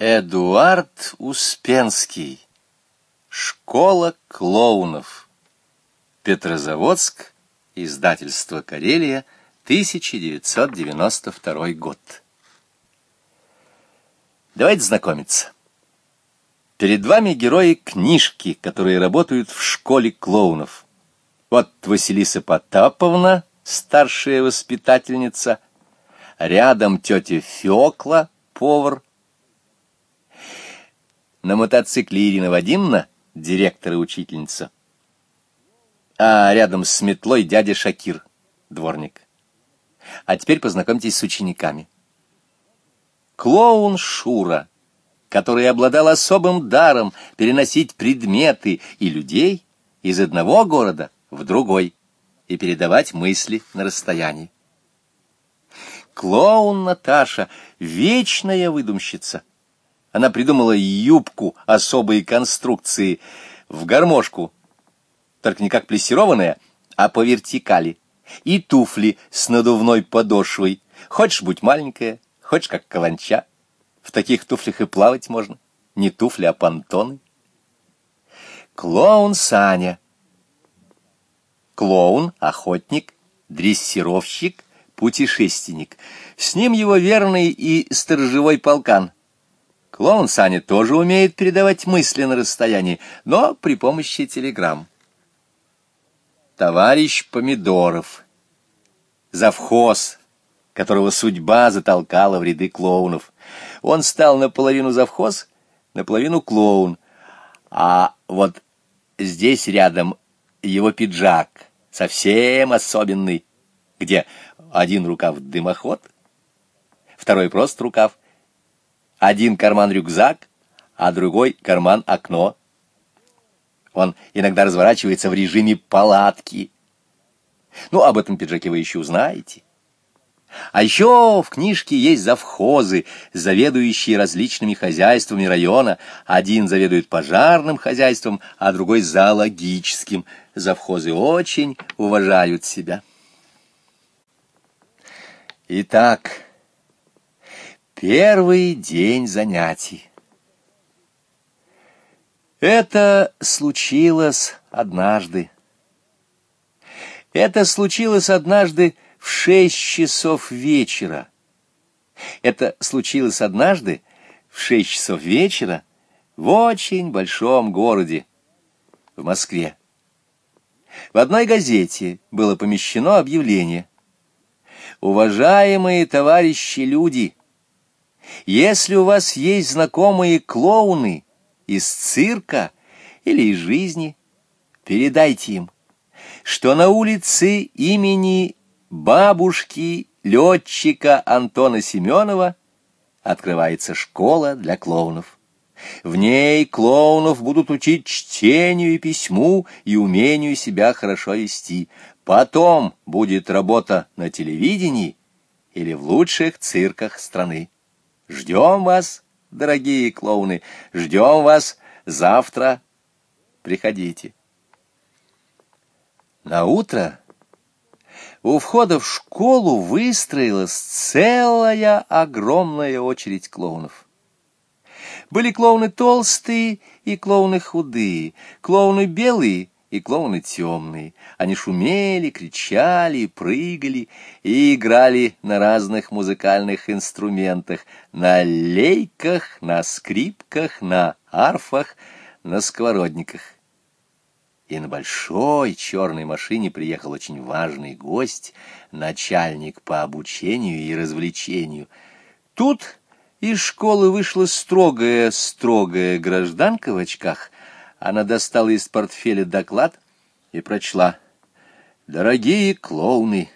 Эдуард Успенский. Школа клоунов. Петрозаводск. Издательство «Карелия», 1992 год. Давайте знакомиться. Перед вами герои книжки, которые работают в школе клоунов. Вот Василиса Потаповна, старшая воспитательница, рядом тетя Фёкла, повар, на мотоцикле Ирина Вадимовна, директор и учительница, а рядом с метлой дядя Шакир, дворник. А теперь познакомьтесь с учениками. Клоун Шура, который обладал особым даром переносить предметы и людей из одного города в другой и передавать мысли на расстоянии. Клоун Наташа — вечная выдумщица, она придумала юбку особой конструкции в гармошку, только не как плессированная, а по вертикали, и туфли с надувной подошвой. Хочешь, будь маленькая, хочешь, как каланча. В таких туфлях и плавать можно. Не туфли, а понтоны. Клоун Саня. Клоун, охотник, дрессировщик, путешественник. С ним его верный и сторожевой полкан — Клоун Саня тоже умеет передавать мысли на расстоянии, но при помощи телеграмм. Товарищ Помидоров, завхоз, которого судьба затолкала в ряды клоунов. Он стал наполовину завхоз, наполовину клоун, а вот здесь рядом его пиджак, совсем особенный, где один рукав дымоход, второй просто рукав, один карман рюкзак, а другой карман окно. Он иногда разворачивается в режиме палатки. Ну, об этом пиджаке вы еще узнаете. А еще в книжке есть завхозы, заведующие различными хозяйствами района. Один заведует пожарным хозяйством, а другой зоологическим. Завхозы очень уважают себя. Итак... Первый день занятий. Это случилось однажды. Это случилось однажды в шесть часов вечера. Это случилось однажды в шесть часов вечера в очень большом городе, в Москве. В одной газете было помещено объявление. «Уважаемые товарищи люди!» Если у вас есть знакомые клоуны из цирка или из жизни, передайте им, что на улице имени бабушки летчика Антона Семенова открывается школа для клоунов. В ней клоунов будут учить чтению и письму и умению себя хорошо вести. Потом будет работа на телевидении или в лучших цирках страны. Ждем вас, дорогие клоуны, ждем вас завтра. Приходите. На утро у входа в школу выстроилась целая огромная очередь клоунов. Были клоуны толстые и клоуны худые, клоуны белые и клоуны темные. Они шумели, кричали, прыгали и играли на разных музыкальных инструментах, на лейках, на скрипках, на арфах, на сковородниках. И на большой черной машине приехал очень важный гость, начальник по обучению и развлечению. Тут из школы вышла строгая-строгая гражданка в очках — она достала из портфеля доклад и прочла. «Дорогие клоуны,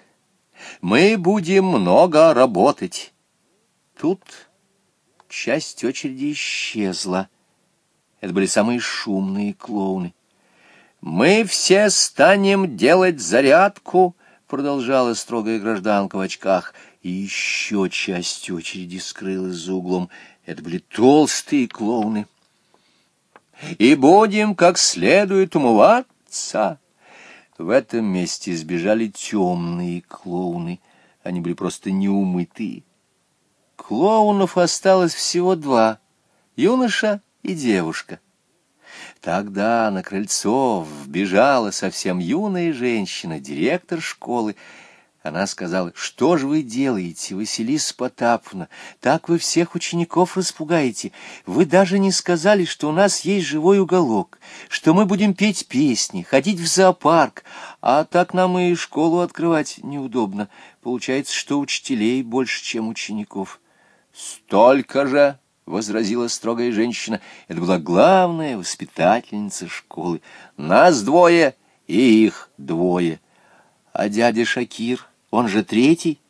мы будем много работать». Тут часть очереди исчезла. Это были самые шумные клоуны. «Мы все станем делать зарядку», — продолжала строгая гражданка в очках. И еще часть очереди скрылась за углом. Это были толстые клоуны и будем как следует умываться. В этом месте сбежали темные клоуны. Они были просто неумытые. Клоунов осталось всего два. юноша и девушка. Тогда на крыльцо вбежала совсем юная женщина, директор школы. Она сказала, что же вы делаете, Василиса Потаповна? Так вы всех учеников распугаете. Вы даже не сказали, что у нас есть живой уголок, что мы будем петь песни, ходить в зоопарк, а так нам и школу открывать неудобно. Получается, что учителей больше, чем учеников. Столько же — возразила строгая женщина. Это была главная воспитательница школы. Нас двое и их двое. А дядя Шакир, он же третий.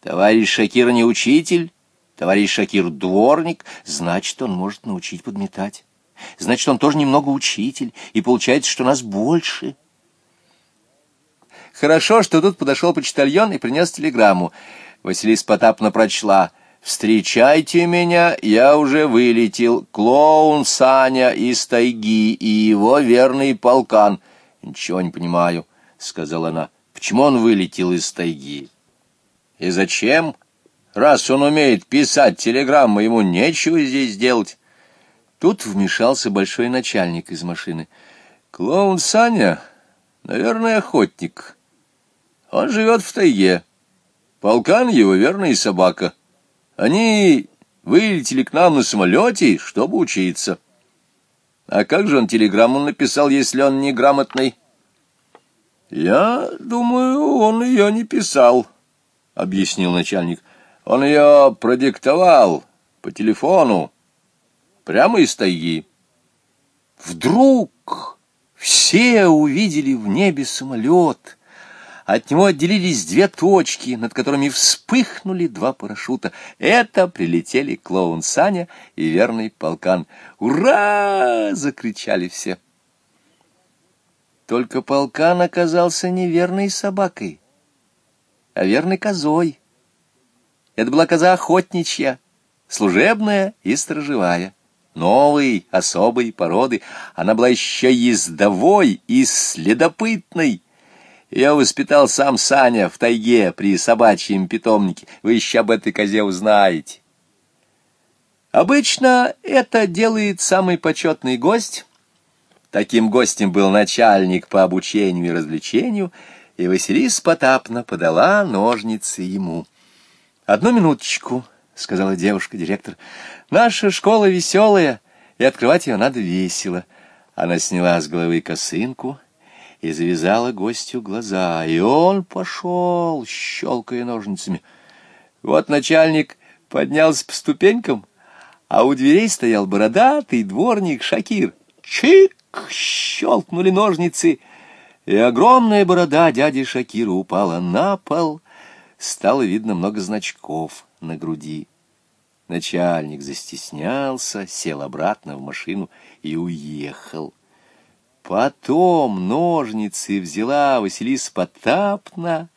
Товарищ Шакир не учитель, товарищ Шакир дворник, значит, он может научить подметать. Значит, он тоже немного учитель, и получается, что нас больше. Хорошо, что тут подошел почтальон и принес телеграмму. Василиса Потапна прочла — «Встречайте меня, я уже вылетел, клоун Саня из тайги и его верный полкан». «Ничего не понимаю», — сказала она. «Почему он вылетел из тайги?» «И зачем? Раз он умеет писать телеграммы, ему нечего здесь делать». Тут вмешался большой начальник из машины. «Клоун Саня, наверное, охотник. Он живет в тайге. Полкан его верный собака». Они вылетели к нам на самолете, чтобы учиться. А как же он телеграмму написал, если он неграмотный? Я думаю, он ее не писал, — объяснил начальник. Он ее продиктовал по телефону, прямо из тайги. Вдруг все увидели в небе самолет — от него отделились две точки, над которыми вспыхнули два парашюта. Это прилетели клоун Саня и верный полкан. «Ура!» — закричали все. Только полкан оказался не верной собакой, а верной козой. Это была коза охотничья, служебная и сторожевая. Новой, особой породы. Она была еще ездовой и следопытной. Ее воспитал сам Саня в тайге при собачьем питомнике. Вы еще об этой козе узнаете. Обычно это делает самый почетный гость. Таким гостем был начальник по обучению и развлечению, и Василиса Потапна подала ножницы ему. «Одну минуточку», — сказала девушка-директор. «Наша школа веселая, и открывать ее надо весело». Она сняла с головы косынку и завязала гостю глаза, и он пошел, щелкая ножницами. Вот начальник поднялся по ступенькам, а у дверей стоял бородатый дворник Шакир. Чик! Щелкнули ножницы, и огромная борода дяди Шакира упала на пол. Стало видно много значков на груди. Начальник застеснялся, сел обратно в машину и уехал. Потом ножницы взяла Василиса Потапна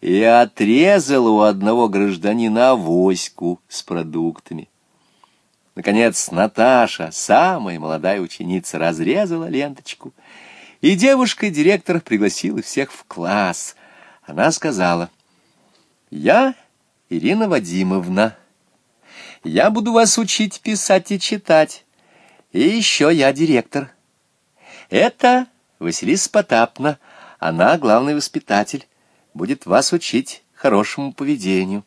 и отрезала у одного гражданина авоську с продуктами. Наконец Наташа, самая молодая ученица, разрезала ленточку, и девушка-директор пригласила всех в класс. Она сказала, «Я Ирина Вадимовна, я буду вас учить писать и читать, и еще я директор». Это Василиса Потапна, она главный воспитатель, будет вас учить хорошему поведению.